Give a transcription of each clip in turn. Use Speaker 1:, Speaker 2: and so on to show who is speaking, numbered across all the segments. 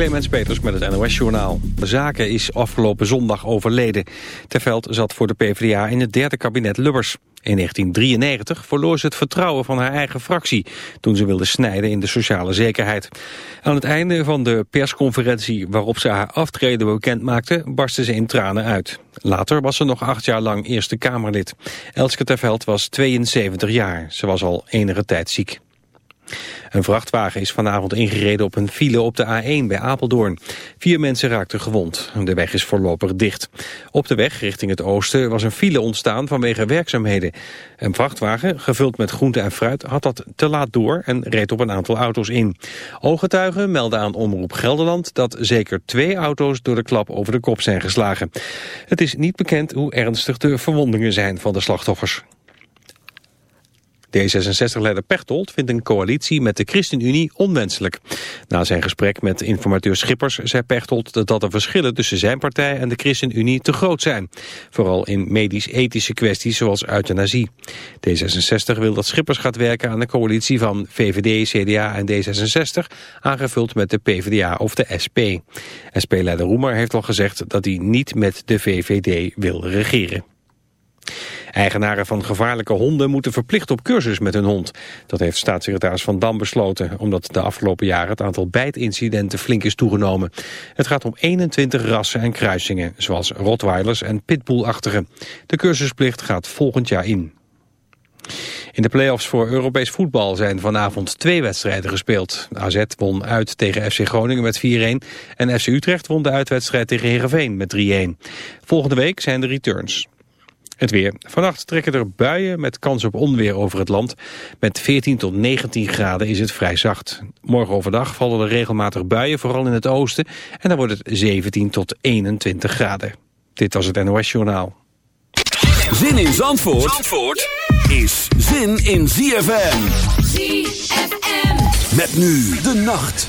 Speaker 1: Clemens Peters met het NOS-journaal. De Zaken is afgelopen zondag overleden. Terveld zat voor de PvdA in het derde kabinet Lubbers. In 1993 verloor ze het vertrouwen van haar eigen fractie... toen ze wilde snijden in de sociale zekerheid. Aan het einde van de persconferentie waarop ze haar aftreden bekend maakte... barstte ze in tranen uit. Later was ze nog acht jaar lang Eerste Kamerlid. Elske Terveld was 72 jaar. Ze was al enige tijd ziek. Een vrachtwagen is vanavond ingereden op een file op de A1 bij Apeldoorn. Vier mensen raakten gewond. De weg is voorlopig dicht. Op de weg richting het oosten was een file ontstaan vanwege werkzaamheden. Een vrachtwagen, gevuld met groente en fruit, had dat te laat door en reed op een aantal auto's in. Ooggetuigen melden aan Omroep Gelderland dat zeker twee auto's door de klap over de kop zijn geslagen. Het is niet bekend hoe ernstig de verwondingen zijn van de slachtoffers. D66-leider Pechtold vindt een coalitie met de ChristenUnie onwenselijk. Na zijn gesprek met informateur Schippers zei Pechtold dat de verschillen tussen zijn partij en de ChristenUnie te groot zijn. Vooral in medisch-ethische kwesties zoals euthanasie. D66 wil dat Schippers gaat werken aan een coalitie van VVD, CDA en D66, aangevuld met de PvdA of de SP. SP-leider Roemer heeft al gezegd dat hij niet met de VVD wil regeren. Eigenaren van gevaarlijke honden moeten verplicht op cursus met hun hond. Dat heeft staatssecretaris Van Dam besloten, omdat de afgelopen jaren het aantal bijtincidenten flink is toegenomen. Het gaat om 21 rassen en kruisingen, zoals Rottweilers en Pitbullachtigen. De cursusplicht gaat volgend jaar in. In de play-offs voor Europees voetbal zijn vanavond twee wedstrijden gespeeld. AZ won uit tegen FC Groningen met 4-1 en FC Utrecht won de uitwedstrijd tegen Heerenveen met 3-1. Volgende week zijn de returns. Het weer. Vannacht trekken er buien met kans op onweer over het land. Met 14 tot 19 graden is het vrij zacht. Morgen overdag vallen er regelmatig buien, vooral in het oosten. En dan wordt het 17 tot 21 graden. Dit was het NOS Journaal.
Speaker 2: Zin in Zandvoort, Zandvoort is zin in ZFM.
Speaker 3: ZFM.
Speaker 2: Met nu de nacht.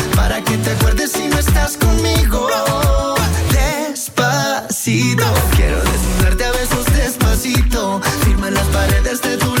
Speaker 4: para que te acuerdes si no estás conmigo. Despacito, quiero desnudarte a besos despacito, firma las paredes de tu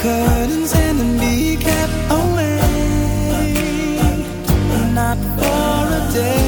Speaker 5: curtains and then
Speaker 6: be
Speaker 5: kept away, not for a day.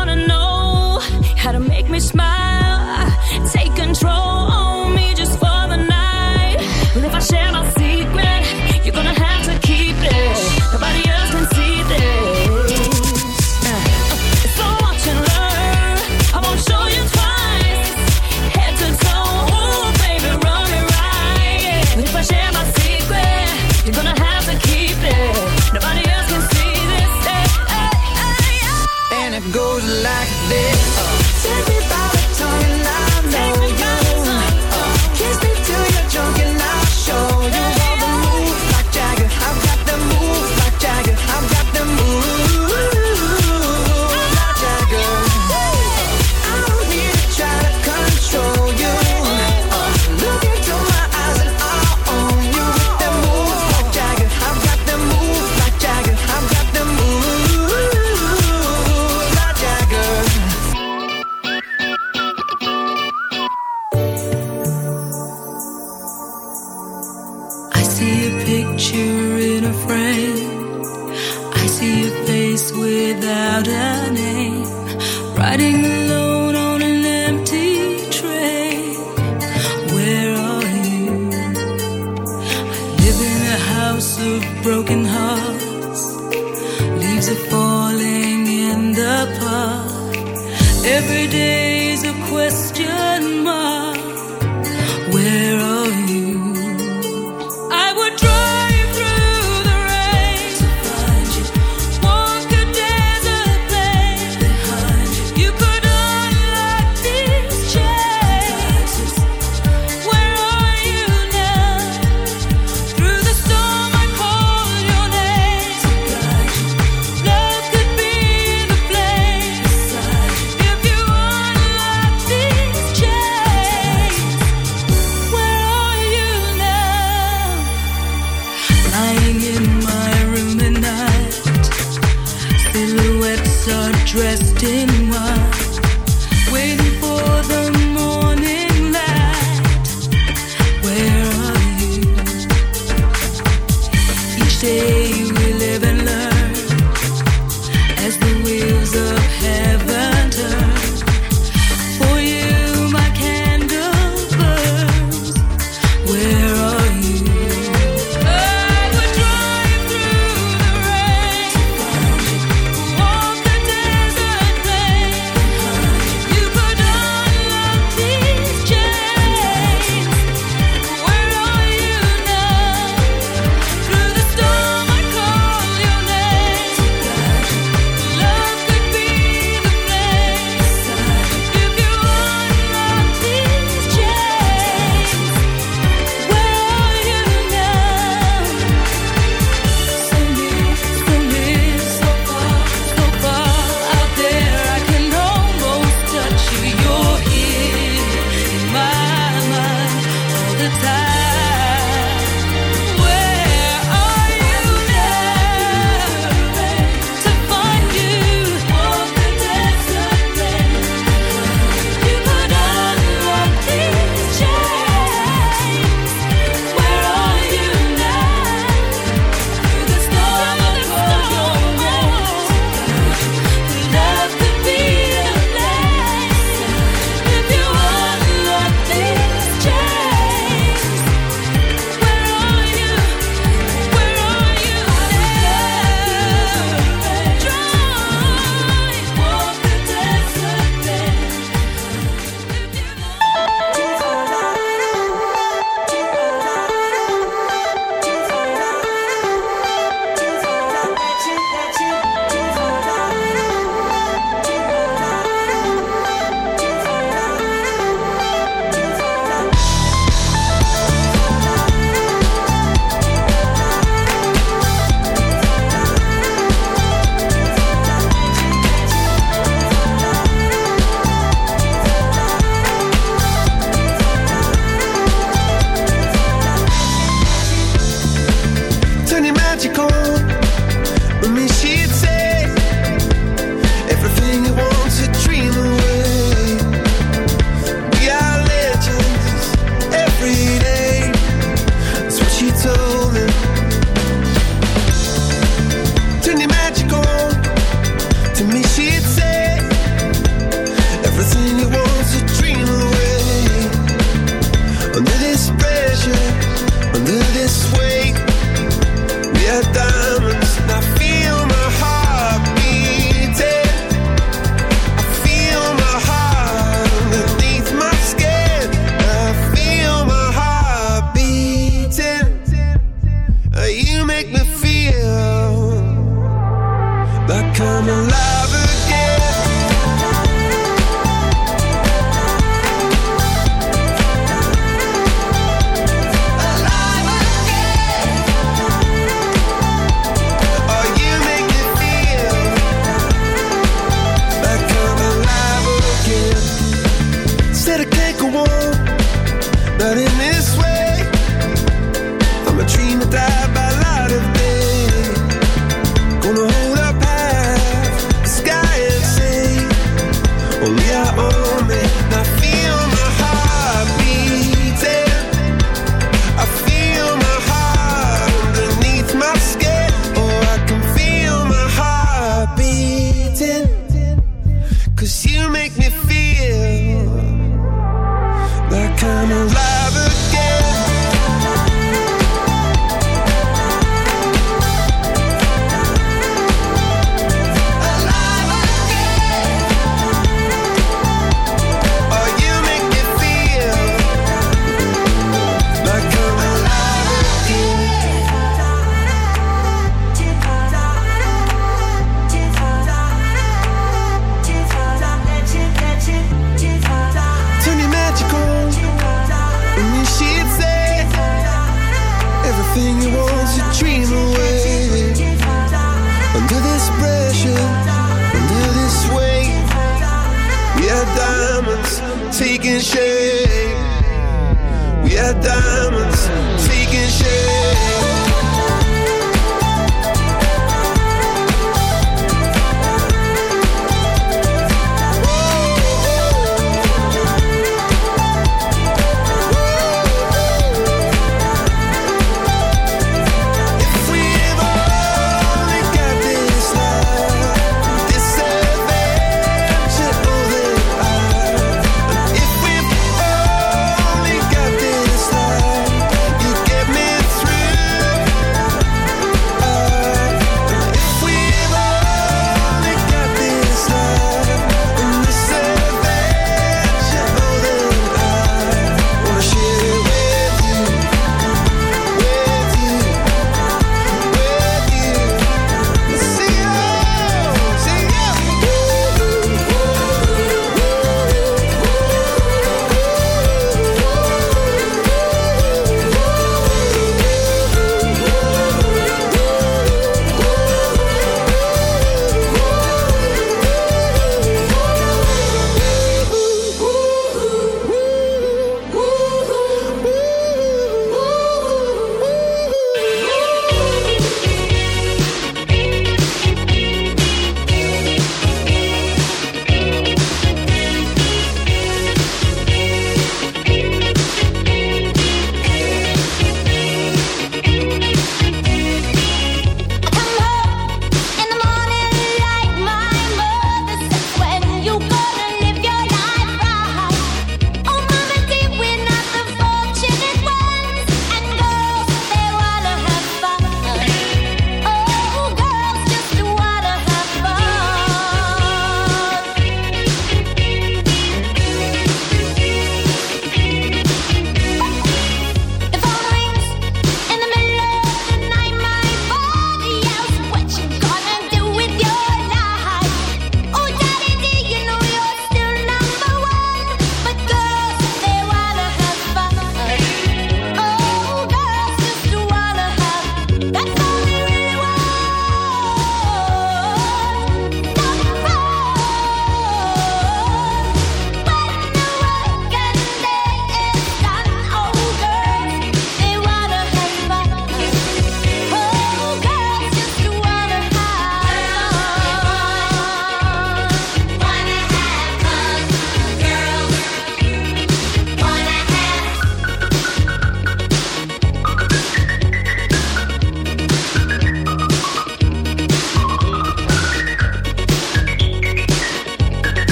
Speaker 3: wanna know how to make me smile. Take control.